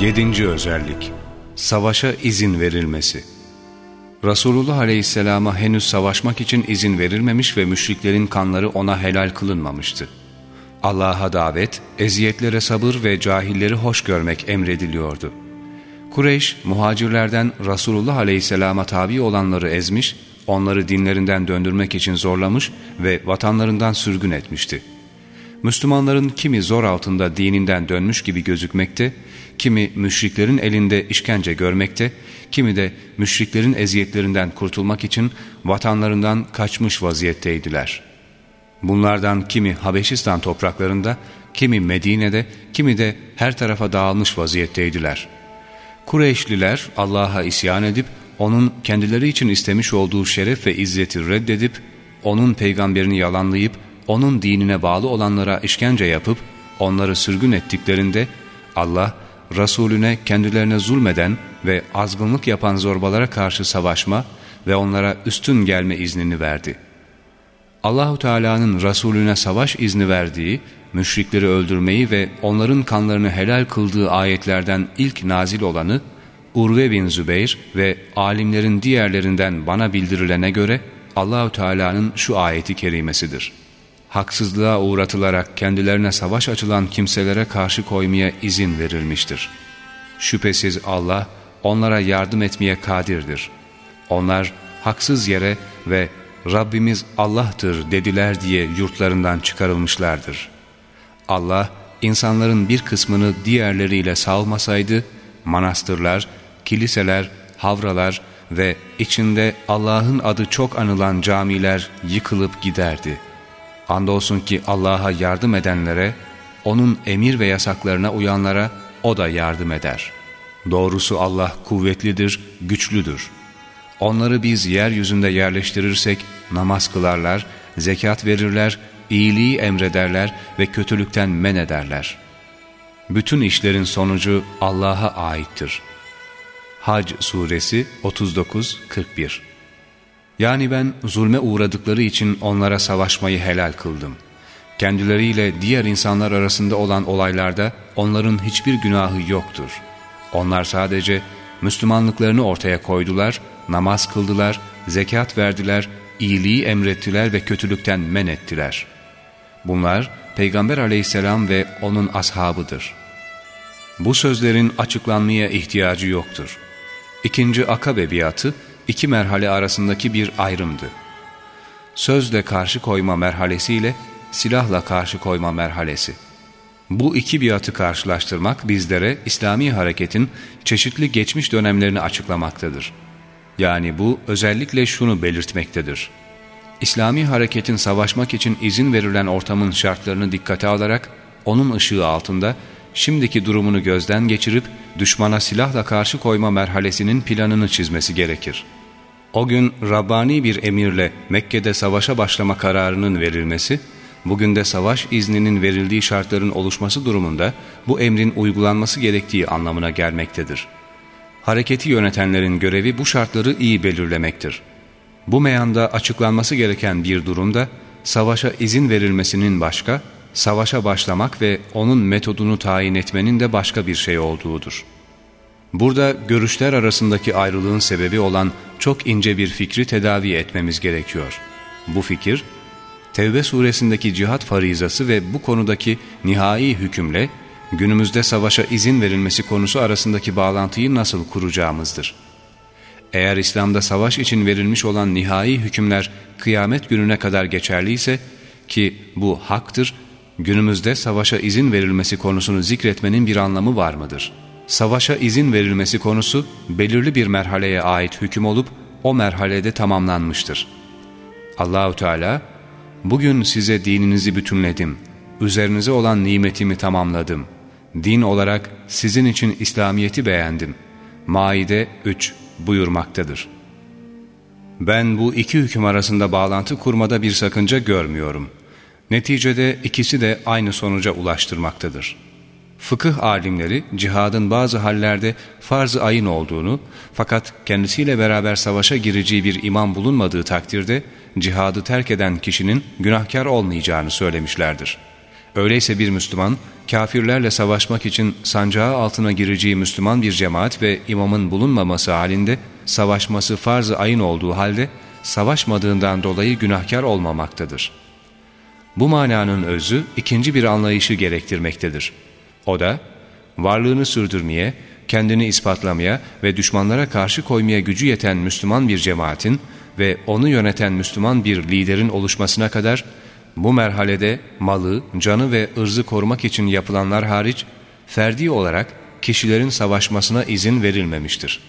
Yedinci özellik Savaşa izin verilmesi Resulullah Aleyhisselam'a henüz savaşmak için izin verilmemiş ve müşriklerin kanları ona helal kılınmamıştı. Allah'a davet, eziyetlere sabır ve cahilleri hoş görmek emrediliyordu. Kureyş, muhacirlerden Resulullah Aleyhisselam'a tabi olanları ezmiş, onları dinlerinden döndürmek için zorlamış ve vatanlarından sürgün etmişti. Müslümanların kimi zor altında dininden dönmüş gibi gözükmekte, kimi müşriklerin elinde işkence görmekte, kimi de müşriklerin eziyetlerinden kurtulmak için vatanlarından kaçmış vaziyetteydiler. Bunlardan kimi Habeşistan topraklarında, kimi Medine'de, kimi de her tarafa dağılmış vaziyetteydiler. Kureyşliler Allah'a isyan edip, onun kendileri için istemiş olduğu şeref ve izzeti reddedip, onun peygamberini yalanlayıp, onun dinine bağlı olanlara işkence yapıp, onları sürgün ettiklerinde, Allah, Resulüne kendilerine zulmeden ve azgınlık yapan zorbalara karşı savaşma ve onlara üstün gelme iznini verdi. Allahu Teala'nın Resulüne savaş izni verdiği, müşrikleri öldürmeyi ve onların kanlarını helal kıldığı ayetlerden ilk nazil olanı, Urve bin Zübeyr ve alimlerin diğerlerinden bana bildirilene göre Allahü Teala'nın şu ayeti kerimesidir haksızlığa uğratılarak kendilerine savaş açılan kimselere karşı koymaya izin verilmiştir. Şüphesiz Allah onlara yardım etmeye kadirdir. Onlar haksız yere ve Rabbimiz Allah'tır dediler diye yurtlarından çıkarılmışlardır. Allah insanların bir kısmını diğerleriyle salmasaydı, manastırlar, kiliseler, havralar ve içinde Allah'ın adı çok anılan camiler yıkılıp giderdi.'' Andolsun ki Allah'a yardım edenlere, O'nun emir ve yasaklarına uyanlara O da yardım eder. Doğrusu Allah kuvvetlidir, güçlüdür. Onları biz yeryüzünde yerleştirirsek namaz kılarlar, zekat verirler, iyiliği emrederler ve kötülükten men ederler. Bütün işlerin sonucu Allah'a aittir. Hac Suresi 39-41 yani ben zulme uğradıkları için onlara savaşmayı helal kıldım. Kendileriyle diğer insanlar arasında olan olaylarda onların hiçbir günahı yoktur. Onlar sadece Müslümanlıklarını ortaya koydular, namaz kıldılar, zekat verdiler, iyiliği emrettiler ve kötülükten men ettiler. Bunlar Peygamber aleyhisselam ve onun ashabıdır. Bu sözlerin açıklanmaya ihtiyacı yoktur. İkinci Akabe biatı iki merhale arasındaki bir ayrımdı. Sözle karşı koyma merhalesiyle silahla karşı koyma merhalesi. Bu iki biatı karşılaştırmak bizlere İslami hareketin çeşitli geçmiş dönemlerini açıklamaktadır. Yani bu özellikle şunu belirtmektedir. İslami hareketin savaşmak için izin verilen ortamın şartlarını dikkate alarak onun ışığı altında şimdiki durumunu gözden geçirip düşmana silahla karşı koyma merhalesinin planını çizmesi gerekir. O gün Rabbani bir emirle Mekke'de savaşa başlama kararının verilmesi, bugün de savaş izninin verildiği şartların oluşması durumunda bu emrin uygulanması gerektiği anlamına gelmektedir. Hareketi yönetenlerin görevi bu şartları iyi belirlemektir. Bu meyanda açıklanması gereken bir durumda savaşa izin verilmesinin başka, savaşa başlamak ve onun metodunu tayin etmenin de başka bir şey olduğudur. Burada görüşler arasındaki ayrılığın sebebi olan çok ince bir fikri tedavi etmemiz gerekiyor. Bu fikir, Tevbe suresindeki cihat farizası ve bu konudaki nihai hükümle günümüzde savaşa izin verilmesi konusu arasındaki bağlantıyı nasıl kuracağımızdır. Eğer İslam'da savaş için verilmiş olan nihai hükümler kıyamet gününe kadar geçerliyse ki bu haktır, günümüzde savaşa izin verilmesi konusunu zikretmenin bir anlamı var mıdır?'' Savaşa izin verilmesi konusu belirli bir merhaleye ait hüküm olup o merhalede tamamlanmıştır. Allahu Teala bugün size dininizi bütünledim, üzerinize olan nimetimi tamamladım. Din olarak sizin için İslamiyet'i beğendim. Maide 3 buyurmaktadır. Ben bu iki hüküm arasında bağlantı kurmada bir sakınca görmüyorum. Neticede ikisi de aynı sonuca ulaştırmaktadır.'' Fıkıh alimleri cihadın bazı hallerde farz-ı ayın olduğunu fakat kendisiyle beraber savaşa gireceği bir imam bulunmadığı takdirde cihadı terk eden kişinin günahkar olmayacağını söylemişlerdir. Öyleyse bir Müslüman kafirlerle savaşmak için sancağı altına gireceği Müslüman bir cemaat ve imamın bulunmaması halinde savaşması farz-ı ayın olduğu halde savaşmadığından dolayı günahkar olmamaktadır. Bu mananın özü ikinci bir anlayışı gerektirmektedir. O da varlığını sürdürmeye, kendini ispatlamaya ve düşmanlara karşı koymaya gücü yeten Müslüman bir cemaatin ve onu yöneten Müslüman bir liderin oluşmasına kadar bu merhalede malı, canı ve ırzı korumak için yapılanlar hariç ferdi olarak kişilerin savaşmasına izin verilmemiştir.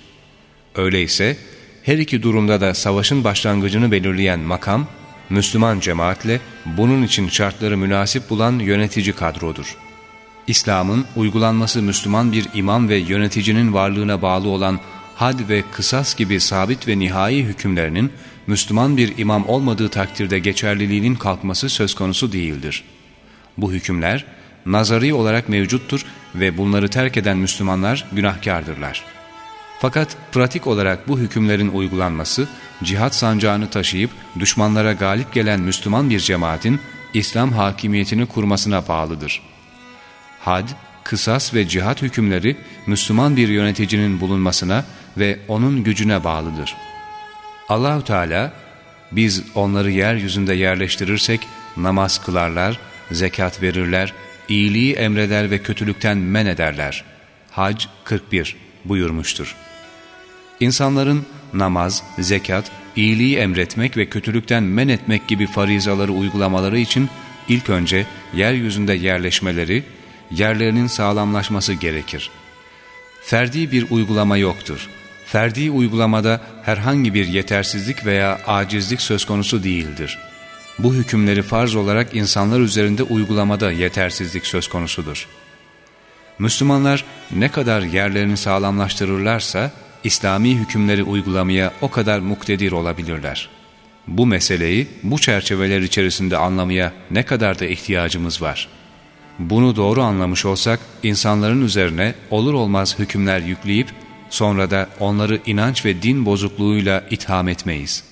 Öyleyse her iki durumda da savaşın başlangıcını belirleyen makam, Müslüman cemaatle bunun için şartları münasip bulan yönetici kadrodur. İslam'ın uygulanması Müslüman bir imam ve yöneticinin varlığına bağlı olan had ve kısas gibi sabit ve nihai hükümlerinin Müslüman bir imam olmadığı takdirde geçerliliğinin kalkması söz konusu değildir. Bu hükümler nazari olarak mevcuttur ve bunları terk eden Müslümanlar günahkardırlar. Fakat pratik olarak bu hükümlerin uygulanması, cihat sancağını taşıyıp düşmanlara galip gelen Müslüman bir cemaatin İslam hakimiyetini kurmasına bağlıdır. Had, kısas ve cihat hükümleri Müslüman bir yöneticinin bulunmasına ve onun gücüne bağlıdır. Allahü Teala biz onları yeryüzünde yerleştirirsek namaz kılarlar, zekat verirler, iyiliği emreder ve kötülükten men ederler. Hac 41 buyurmuştur. İnsanların namaz, zekat, iyiliği emretmek ve kötülükten men etmek gibi farizaları uygulamaları için ilk önce yeryüzünde yerleşmeleri, yerlerinin sağlamlaşması gerekir. Ferdi bir uygulama yoktur. Ferdi uygulamada herhangi bir yetersizlik veya acizlik söz konusu değildir. Bu hükümleri farz olarak insanlar üzerinde uygulamada yetersizlik söz konusudur. Müslümanlar ne kadar yerlerini sağlamlaştırırlarsa, İslami hükümleri uygulamaya o kadar muktedir olabilirler. Bu meseleyi bu çerçeveler içerisinde anlamaya ne kadar da ihtiyacımız var. Bunu doğru anlamış olsak insanların üzerine olur olmaz hükümler yükleyip sonra da onları inanç ve din bozukluğuyla itham etmeyiz.''